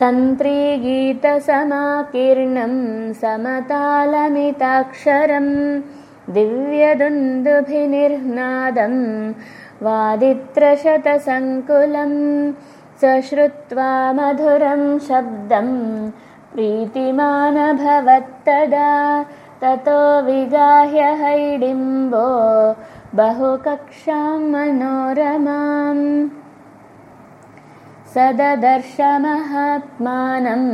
तन्त्रीगीतसमाकीर्णं समतालमिताक्षरं दिव्यदुन्दुभिनिर्नादं वादित्रशतसङ्कुलं स श्रुत्वा मधुरं शब्दं प्रीतिमानभवत्तदा ततो विगाह्य हैडिम्बो बहुकक्षां मनोरमाम् सददर्शमहात्मानं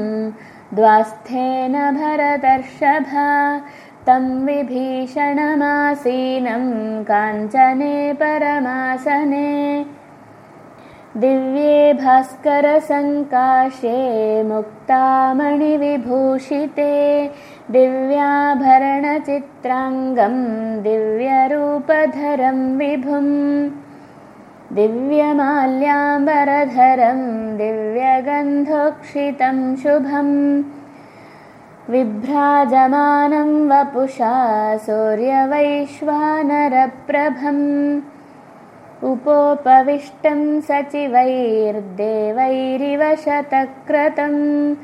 द्वास्थेन भरतर्षभा तं विभीषणमासीनं काञ्चने परमासने। दिव्ये भास्करसङ्काशे मुक्तामणिविभूषिते दिव्याभरणचित्राङ्गं दिव्यरूपधरं विभुम् दिव्यमाल्याम्बरधरं दिव्यगन्धोक्षितं शुभम्। विभ्राजमानं वपुषा सूर्यवैश्वानरप्रभम्। उपोपविष्टं सचिवैर्देवैरिव शतक्रतं।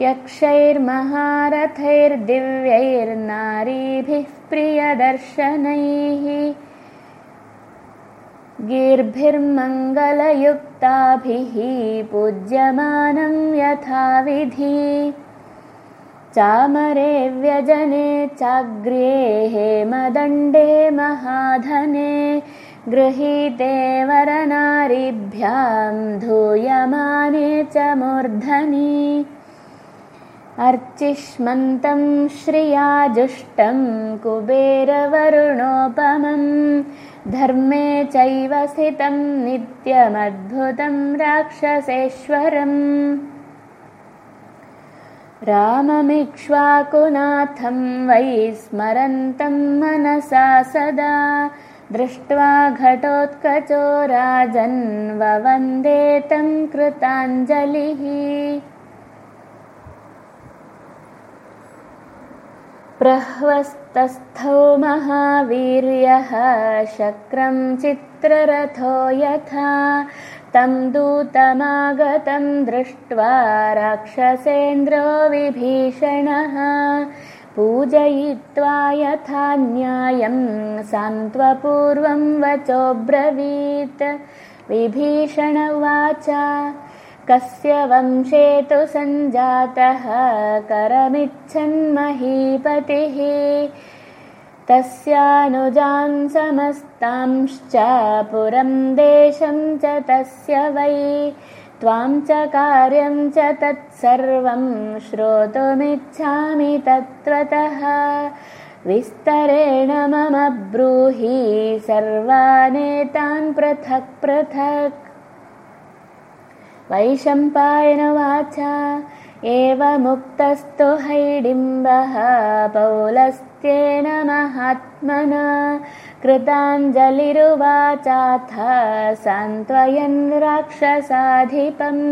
यक्षैर्महारथैर्दिव्यैर्नारीभिः प्रियदर्शनैः गीर्भिर्मङ्गलयुक्ताभिः पूज्यमानं यथाविधि। चामरे व्यजने चाग्र्ये हेमदण्डे महाधने गृहीते वरनारीभ्यां धूयमाने च मूर्धनि। अर्चिष्मन्तं श्रियाजुष्टं कुबेरवरुणोपमम् धर्मे चैव स्थितं नित्यमद्भुतं राक्षसेश्वरम्। राममिक्ष्वाकुनाथं वै स्मरन्तं मनसा सदा। दृष्ट्वा घटोत्कचो राजन्ववन्दे तं कृताञ्जलिः प्रह्वस्तस्थौ महावीर्यः शक्रं चित्ररथो यथा। तं दूतमागतं दृष्ट्वा राक्षसेन्द्रो विभीषणः। पूजयित्वा यथा न्यायं सान्त्वपूर्वं वचोब्रवीत्। विभीषणवाच कस्य वंशे तु सञ्जातः करमिच्छन्महीपतिः तस्यानुजान् समस्तांश्च पुरं देशं च तस्य वै। त्वां च कार्यं च तत्सर्वं श्रोतुमिच्छामि तत्त्वतः विस्तरेण मम ब्रूहि सर्वानेतान् पृथक् पृथक् वैशम्पायनवाच एवमुक्तस्तु हैडिम्बः पौलस्त्येन महात्मना कृताञ्जलिरुवाचाथ सान्त्वयन् राक्षसाधिपम्